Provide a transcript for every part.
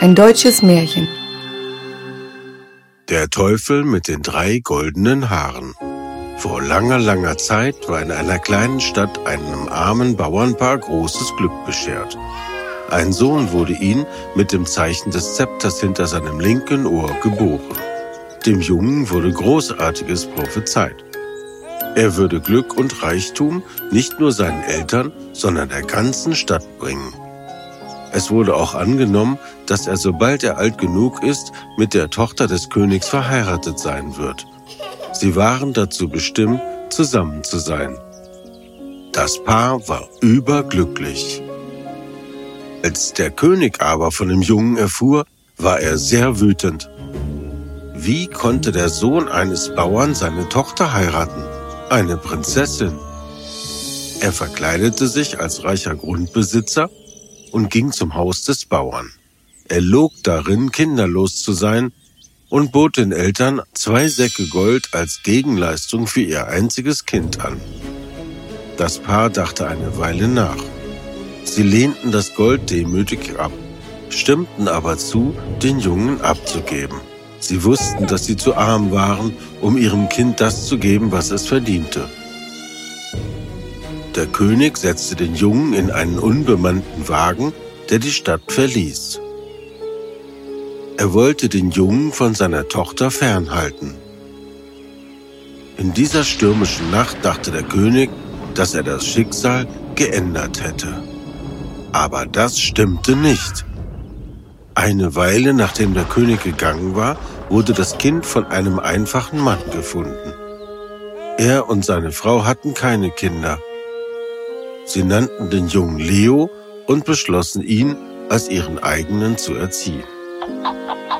Ein deutsches Märchen. Der Teufel mit den drei goldenen Haaren. Vor langer, langer Zeit war in einer kleinen Stadt einem armen Bauernpaar großes Glück beschert. Ein Sohn wurde ihn mit dem Zeichen des Zepters hinter seinem linken Ohr geboren. Dem Jungen wurde Großartiges prophezeit. Er würde Glück und Reichtum nicht nur seinen Eltern, sondern der ganzen Stadt bringen. Es wurde auch angenommen, dass er, sobald er alt genug ist, mit der Tochter des Königs verheiratet sein wird. Sie waren dazu bestimmt, zusammen zu sein. Das Paar war überglücklich. Als der König aber von dem Jungen erfuhr, war er sehr wütend. Wie konnte der Sohn eines Bauern seine Tochter heiraten? Eine Prinzessin. Er verkleidete sich als reicher Grundbesitzer und ging zum Haus des Bauern. Er log darin, kinderlos zu sein, und bot den Eltern zwei Säcke Gold als Gegenleistung für ihr einziges Kind an. Das Paar dachte eine Weile nach. Sie lehnten das Gold demütig ab, stimmten aber zu, den Jungen abzugeben. Sie wussten, dass sie zu arm waren, um ihrem Kind das zu geben, was es verdiente. Der König setzte den Jungen in einen unbemannten Wagen, der die Stadt verließ. Er wollte den Jungen von seiner Tochter fernhalten. In dieser stürmischen Nacht dachte der König, dass er das Schicksal geändert hätte. Aber das stimmte nicht. Eine Weile nachdem der König gegangen war, wurde das Kind von einem einfachen Mann gefunden. Er und seine Frau hatten keine Kinder Sie nannten den Jungen Leo und beschlossen ihn als ihren eigenen zu erziehen.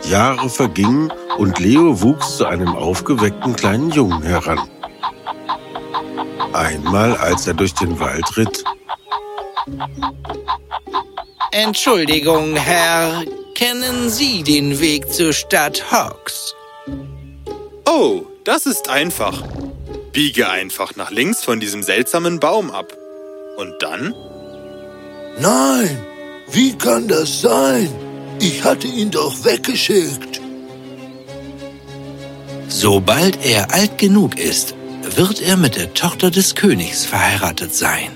Jahre vergingen und Leo wuchs zu einem aufgeweckten kleinen Jungen heran. Einmal, als er durch den Wald ritt. Entschuldigung, Herr, kennen Sie den Weg zur Stadt Hawks? Oh, das ist einfach. Biege einfach nach links von diesem seltsamen Baum ab. Und dann? Nein, wie kann das sein? Ich hatte ihn doch weggeschickt. Sobald er alt genug ist, wird er mit der Tochter des Königs verheiratet sein.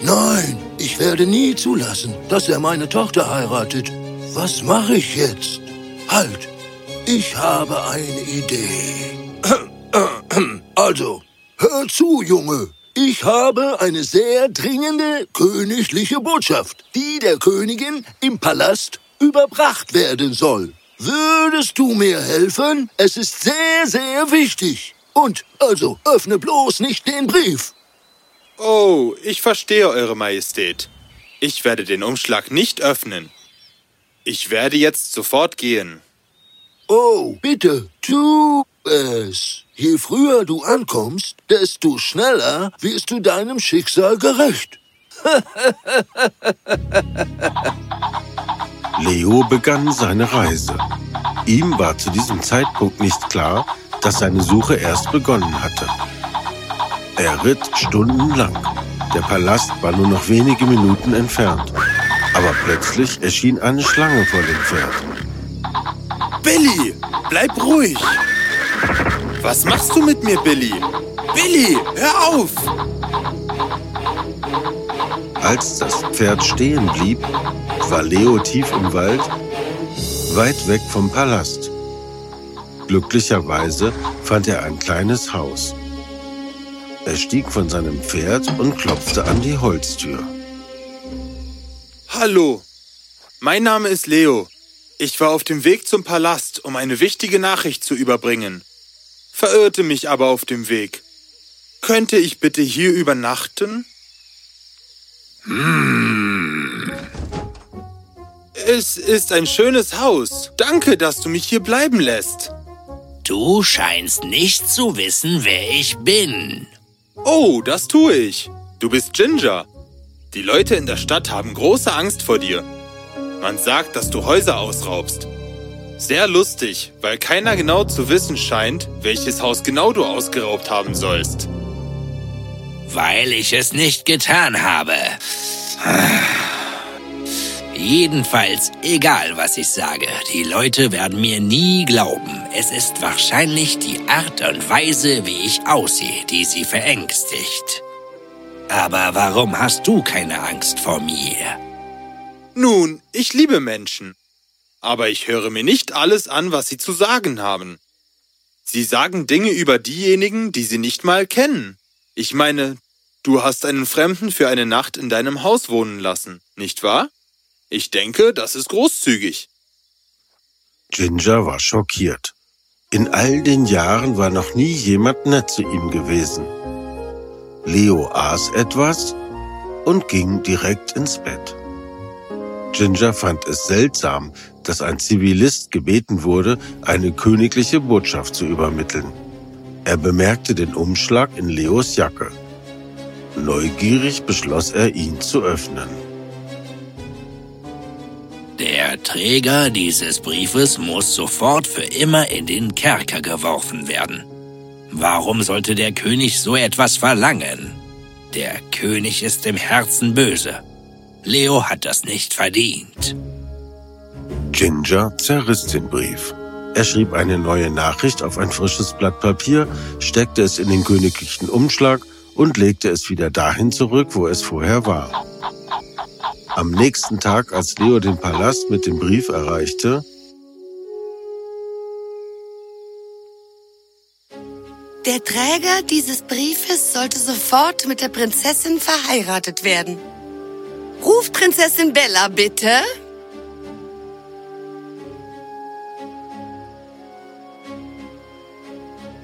Nein, ich werde nie zulassen, dass er meine Tochter heiratet. Was mache ich jetzt? Halt, ich habe eine Idee. Also, hör zu, Junge. Ich habe eine sehr dringende königliche Botschaft, die der Königin im Palast überbracht werden soll. Würdest du mir helfen? Es ist sehr, sehr wichtig. Und also öffne bloß nicht den Brief. Oh, ich verstehe, Eure Majestät. Ich werde den Umschlag nicht öffnen. Ich werde jetzt sofort gehen. Oh, bitte, tu es. Je früher du ankommst, desto schneller wirst du deinem Schicksal gerecht. Leo begann seine Reise. Ihm war zu diesem Zeitpunkt nicht klar, dass seine Suche erst begonnen hatte. Er ritt stundenlang. Der Palast war nur noch wenige Minuten entfernt. Aber plötzlich erschien eine Schlange vor dem Pferd. Billy, bleib ruhig! Was machst du mit mir, Billy? Billy, hör auf! Als das Pferd stehen blieb, war Leo tief im Wald, weit weg vom Palast. Glücklicherweise fand er ein kleines Haus. Er stieg von seinem Pferd und klopfte an die Holztür. Hallo, mein Name ist Leo. Ich war auf dem Weg zum Palast, um eine wichtige Nachricht zu überbringen verirrte mich aber auf dem Weg. Könnte ich bitte hier übernachten? Hm. Es ist ein schönes Haus. Danke, dass du mich hier bleiben lässt. Du scheinst nicht zu wissen, wer ich bin. Oh, das tue ich. Du bist Ginger. Die Leute in der Stadt haben große Angst vor dir. Man sagt, dass du Häuser ausraubst. Sehr lustig, weil keiner genau zu wissen scheint, welches Haus genau du ausgeraubt haben sollst. Weil ich es nicht getan habe. Jedenfalls, egal was ich sage, die Leute werden mir nie glauben. Es ist wahrscheinlich die Art und Weise, wie ich aussehe, die sie verängstigt. Aber warum hast du keine Angst vor mir? Nun, ich liebe Menschen. Aber ich höre mir nicht alles an, was sie zu sagen haben. Sie sagen Dinge über diejenigen, die sie nicht mal kennen. Ich meine, du hast einen Fremden für eine Nacht in deinem Haus wohnen lassen, nicht wahr? Ich denke, das ist großzügig. Ginger war schockiert. In all den Jahren war noch nie jemand nett zu ihm gewesen. Leo aß etwas und ging direkt ins Bett. Ginger fand es seltsam, dass ein Zivilist gebeten wurde, eine königliche Botschaft zu übermitteln. Er bemerkte den Umschlag in Leos Jacke. Neugierig beschloss er, ihn zu öffnen. Der Träger dieses Briefes muss sofort für immer in den Kerker geworfen werden. Warum sollte der König so etwas verlangen? Der König ist im Herzen böse. Leo hat das nicht verdient. Ginger zerriss den Brief. Er schrieb eine neue Nachricht auf ein frisches Blatt Papier, steckte es in den königlichen Umschlag und legte es wieder dahin zurück, wo es vorher war. Am nächsten Tag, als Leo den Palast mit dem Brief erreichte, Der Träger dieses Briefes sollte sofort mit der Prinzessin verheiratet werden. Ruf Prinzessin Bella, bitte.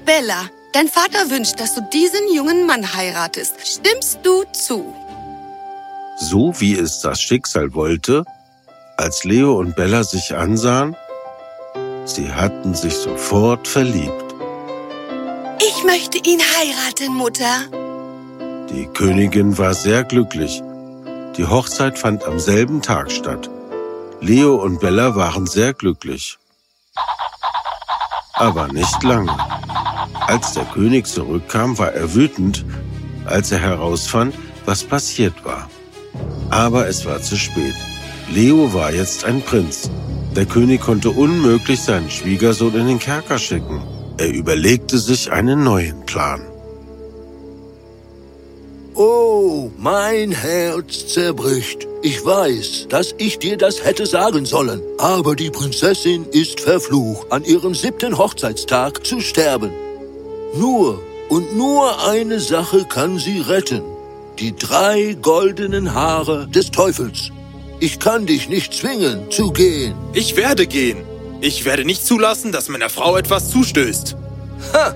Bella, dein Vater wünscht, dass du diesen jungen Mann heiratest. Stimmst du zu? so wie es das Schicksal wollte, als Leo und Bella sich ansahen, sie hatten sich sofort verliebt. Ich möchte ihn heiraten, Mutter. Die Königin war sehr glücklich. Die Hochzeit fand am selben Tag statt. Leo und Bella waren sehr glücklich. Aber nicht lange. Als der König zurückkam, war er wütend, als er herausfand, was passiert war. Aber es war zu spät. Leo war jetzt ein Prinz. Der König konnte unmöglich seinen Schwiegersohn in den Kerker schicken. Er überlegte sich einen neuen Plan. Oh, mein Herz zerbricht. Ich weiß, dass ich dir das hätte sagen sollen. Aber die Prinzessin ist verflucht, an ihrem siebten Hochzeitstag zu sterben. Nur und nur eine Sache kann sie retten. Die drei goldenen Haare des Teufels. Ich kann dich nicht zwingen, zu gehen. Ich werde gehen. Ich werde nicht zulassen, dass meiner Frau etwas zustößt. Ha!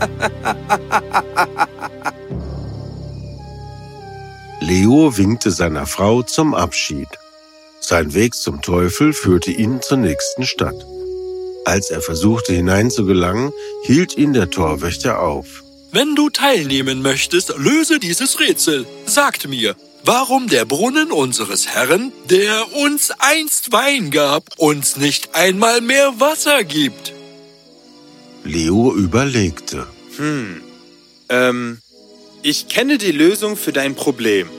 Leo winkte seiner Frau zum Abschied. Sein Weg zum Teufel führte ihn zur nächsten Stadt. Als er versuchte hineinzugelangen, hielt ihn der Torwächter auf. Wenn du teilnehmen möchtest, löse dieses Rätsel. Sagt mir, warum der Brunnen unseres Herrn, der uns einst Wein gab, uns nicht einmal mehr Wasser gibt. Leo überlegte. Hm. Ähm, ich kenne die Lösung für dein Problem,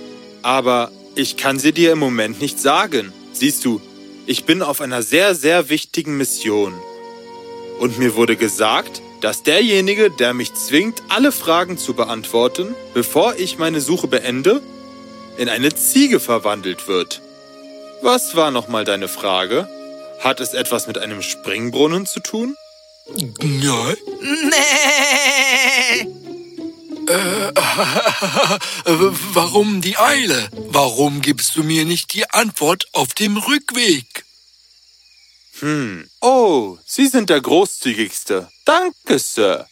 aber ich kann sie dir im Moment nicht sagen. Siehst du, ich bin auf einer sehr, sehr wichtigen Mission. Und mir wurde gesagt, dass derjenige, der mich zwingt, alle Fragen zu beantworten, bevor ich meine Suche beende, in eine Ziege verwandelt wird. Was war nochmal deine Frage? Hat es etwas mit einem Springbrunnen zu tun? Ja, Nee. äh, warum die Eile? Warum gibst du mir nicht die Antwort auf dem Rückweg? Hm. Oh, Sie sind der Großzügigste. Danke, Sir.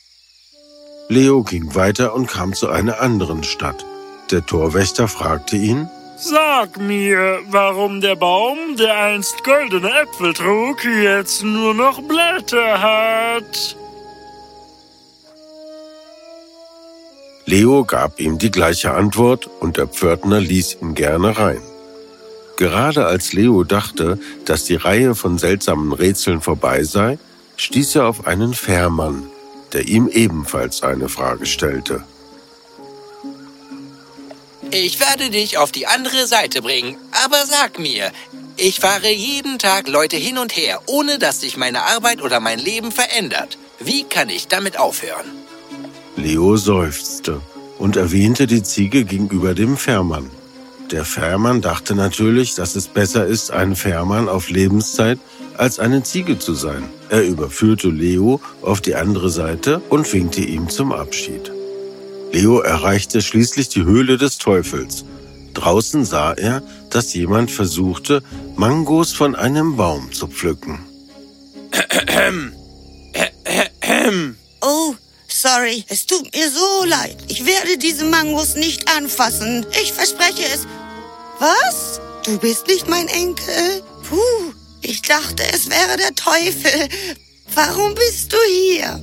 Leo ging weiter und kam zu einer anderen Stadt. Der Torwächter fragte ihn, Sag mir, warum der Baum, der einst goldene Äpfel trug, jetzt nur noch Blätter hat. Leo gab ihm die gleiche Antwort und der Pförtner ließ ihn gerne rein. Gerade als Leo dachte, dass die Reihe von seltsamen Rätseln vorbei sei, stieß er auf einen Fährmann, der ihm ebenfalls eine Frage stellte. Ich werde dich auf die andere Seite bringen. Aber sag mir, ich fahre jeden Tag Leute hin und her, ohne dass sich meine Arbeit oder mein Leben verändert. Wie kann ich damit aufhören? Leo seufzte und erwähnte die Ziege gegenüber dem Fährmann. Der Fährmann dachte natürlich, dass es besser ist, ein Fährmann auf Lebenszeit als eine Ziege zu sein. Er überführte Leo auf die andere Seite und winkte ihm zum Abschied. Leo erreichte schließlich die Höhle des Teufels. Draußen sah er, dass jemand versuchte, Mangos von einem Baum zu pflücken. Oh, sorry. Es tut mir so leid. Ich werde diese Mangos nicht anfassen. Ich verspreche es. Was? Du bist nicht mein Enkel? Puh, ich dachte, es wäre der Teufel. Warum bist du hier?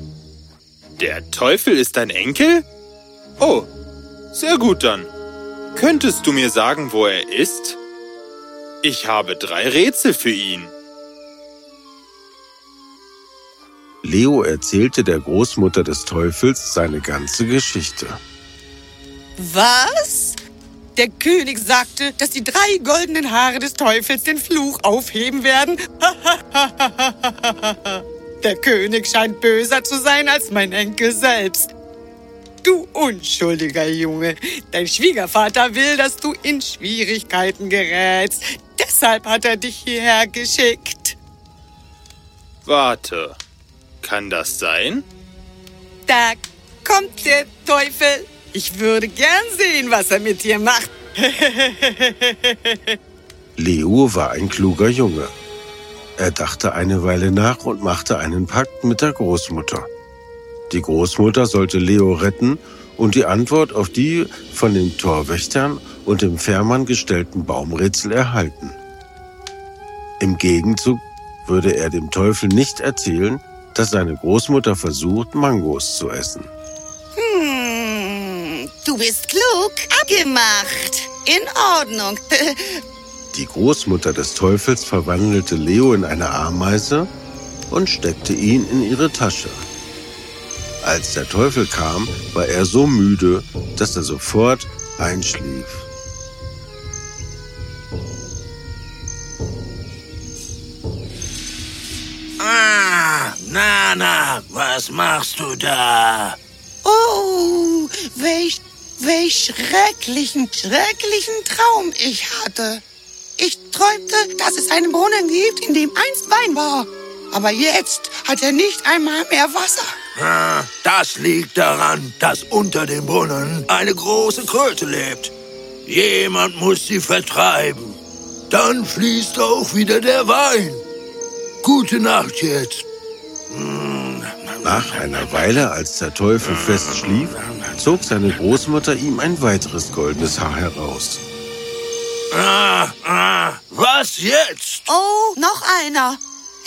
Der Teufel ist dein Enkel? Oh, sehr gut dann. Könntest du mir sagen, wo er ist? Ich habe drei Rätsel für ihn. Leo erzählte der Großmutter des Teufels seine ganze Geschichte. Was? Der König sagte, dass die drei goldenen Haare des Teufels den Fluch aufheben werden. Der König scheint böser zu sein als mein Enkel selbst. Du unschuldiger Junge. Dein Schwiegervater will, dass du in Schwierigkeiten gerätst. Deshalb hat er dich hierher geschickt. Warte, kann das sein? Da kommt der Teufel. Ich würde gern sehen, was er mit dir macht. Leo war ein kluger Junge. Er dachte eine Weile nach und machte einen Pakt mit der Großmutter. Die Großmutter sollte Leo retten und die Antwort auf die von den Torwächtern und dem Fährmann gestellten Baumrätsel erhalten. Im Gegenzug würde er dem Teufel nicht erzählen, dass seine Großmutter versucht, Mangos zu essen. Hm, du bist klug. Abgemacht. In Ordnung. Die Großmutter des Teufels verwandelte Leo in eine Ameise und steckte ihn in ihre Tasche. Als der Teufel kam, war er so müde, dass er sofort einschlief. Ah, Nana, was machst du da? Oh, welch, welch schrecklichen, schrecklichen Traum ich hatte. Ich träumte, dass es einen Brunnen gibt, in dem einst Wein war. Aber jetzt hat er nicht einmal mehr Wasser. Das liegt daran, dass unter dem Brunnen eine große Kröte lebt. Jemand muss sie vertreiben. Dann fließt auch wieder der Wein. Gute Nacht jetzt. Nach einer Weile, als der Teufel fest schlief, zog seine Großmutter ihm ein weiteres goldenes Haar heraus. Ah, ah, was jetzt? Oh, noch einer.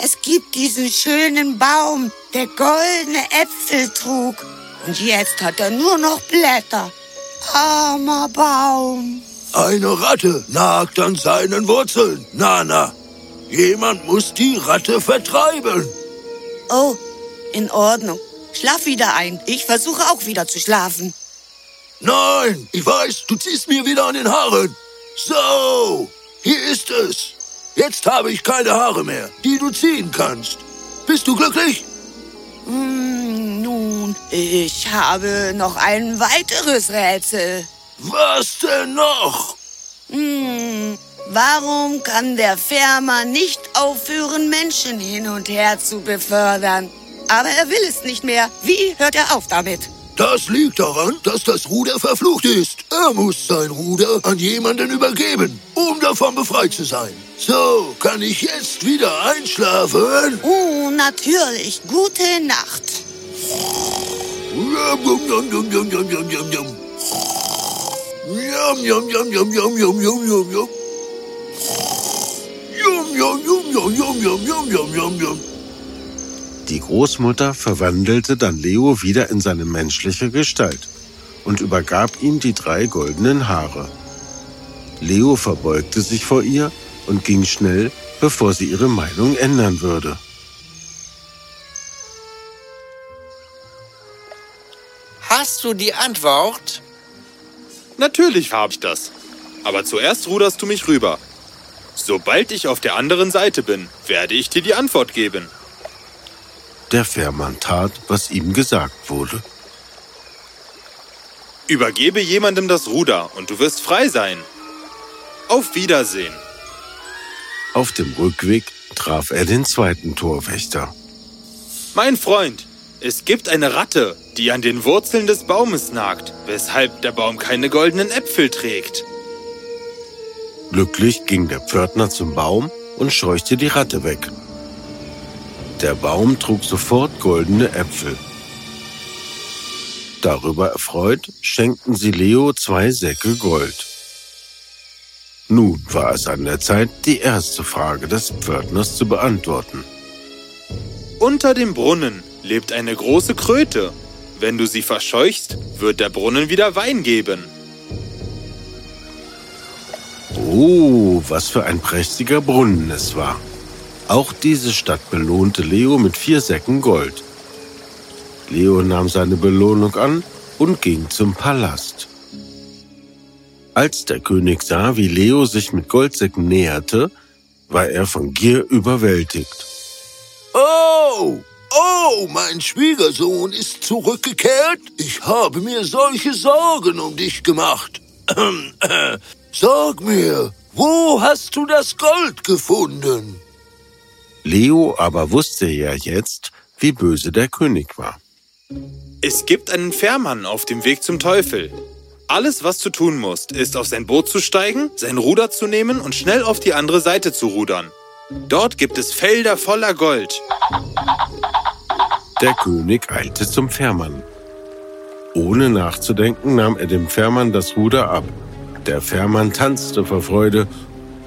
Es gibt diesen schönen Baum, der goldene Äpfel trug. Und jetzt hat er nur noch Blätter. Armer Baum. Eine Ratte nagt an seinen Wurzeln, Nana. Jemand muss die Ratte vertreiben. Oh, in Ordnung. Schlaf wieder ein. Ich versuche auch wieder zu schlafen. Nein, ich weiß, du ziehst mir wieder an den Haaren. So, hier ist es. Jetzt habe ich keine Haare mehr, die du ziehen kannst. Bist du glücklich? Hm, nun, ich habe noch ein weiteres Rätsel. Was denn noch? Hm, warum kann der Fährmann nicht aufhören, Menschen hin und her zu befördern? Aber er will es nicht mehr. Wie hört er auf damit? Das liegt daran, dass das Ruder verflucht ist. Er muss sein Ruder an jemanden übergeben, um davon befreit zu sein. So, kann ich jetzt wieder einschlafen? Oh, natürlich. Gute Nacht. Yum, yum, yum, yum, yum, yum. Die Großmutter verwandelte dann Leo wieder in seine menschliche Gestalt und übergab ihm die drei goldenen Haare. Leo verbeugte sich vor ihr und ging schnell, bevor sie ihre Meinung ändern würde. Hast du die Antwort? Natürlich habe ich das. Aber zuerst ruderst du mich rüber. Sobald ich auf der anderen Seite bin, werde ich dir die Antwort geben. Der Fährmann tat, was ihm gesagt wurde. Übergebe jemandem das Ruder und du wirst frei sein. Auf Wiedersehen. Auf dem Rückweg traf er den zweiten Torwächter. Mein Freund, es gibt eine Ratte, die an den Wurzeln des Baumes nagt, weshalb der Baum keine goldenen Äpfel trägt. Glücklich ging der Pförtner zum Baum und scheuchte die Ratte weg. Der Baum trug sofort goldene Äpfel. Darüber erfreut schenkten sie Leo zwei Säcke Gold. Nun war es an der Zeit, die erste Frage des Pförtners zu beantworten. Unter dem Brunnen lebt eine große Kröte. Wenn du sie verscheuchst, wird der Brunnen wieder Wein geben. Oh, was für ein prächtiger Brunnen es war. Auch diese Stadt belohnte Leo mit vier Säcken Gold. Leo nahm seine Belohnung an und ging zum Palast. Als der König sah, wie Leo sich mit Goldsäcken näherte, war er von Gier überwältigt. Oh, oh, mein Schwiegersohn ist zurückgekehrt. Ich habe mir solche Sorgen um dich gemacht. Sag mir, wo hast du das Gold gefunden? Leo aber wusste ja jetzt, wie böse der König war. Es gibt einen Fährmann auf dem Weg zum Teufel. Alles, was du tun musst, ist auf sein Boot zu steigen, sein Ruder zu nehmen und schnell auf die andere Seite zu rudern. Dort gibt es Felder voller Gold. Der König eilte zum Fährmann. Ohne nachzudenken nahm er dem Fährmann das Ruder ab der Fährmann tanzte vor Freude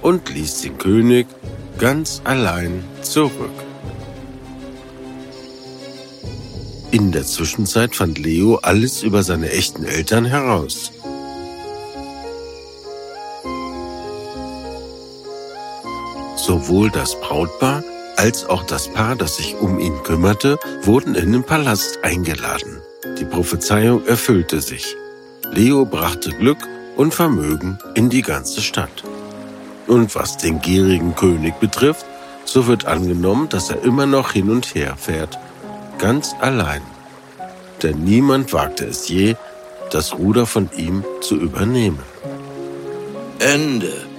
und ließ den König ganz allein zurück. In der Zwischenzeit fand Leo alles über seine echten Eltern heraus. Sowohl das Brautpaar als auch das Paar, das sich um ihn kümmerte, wurden in den Palast eingeladen. Die Prophezeiung erfüllte sich. Leo brachte Glück und Vermögen in die ganze Stadt. Und was den gierigen König betrifft, so wird angenommen, dass er immer noch hin und her fährt, ganz allein. Denn niemand wagte es je, das Ruder von ihm zu übernehmen. Ende.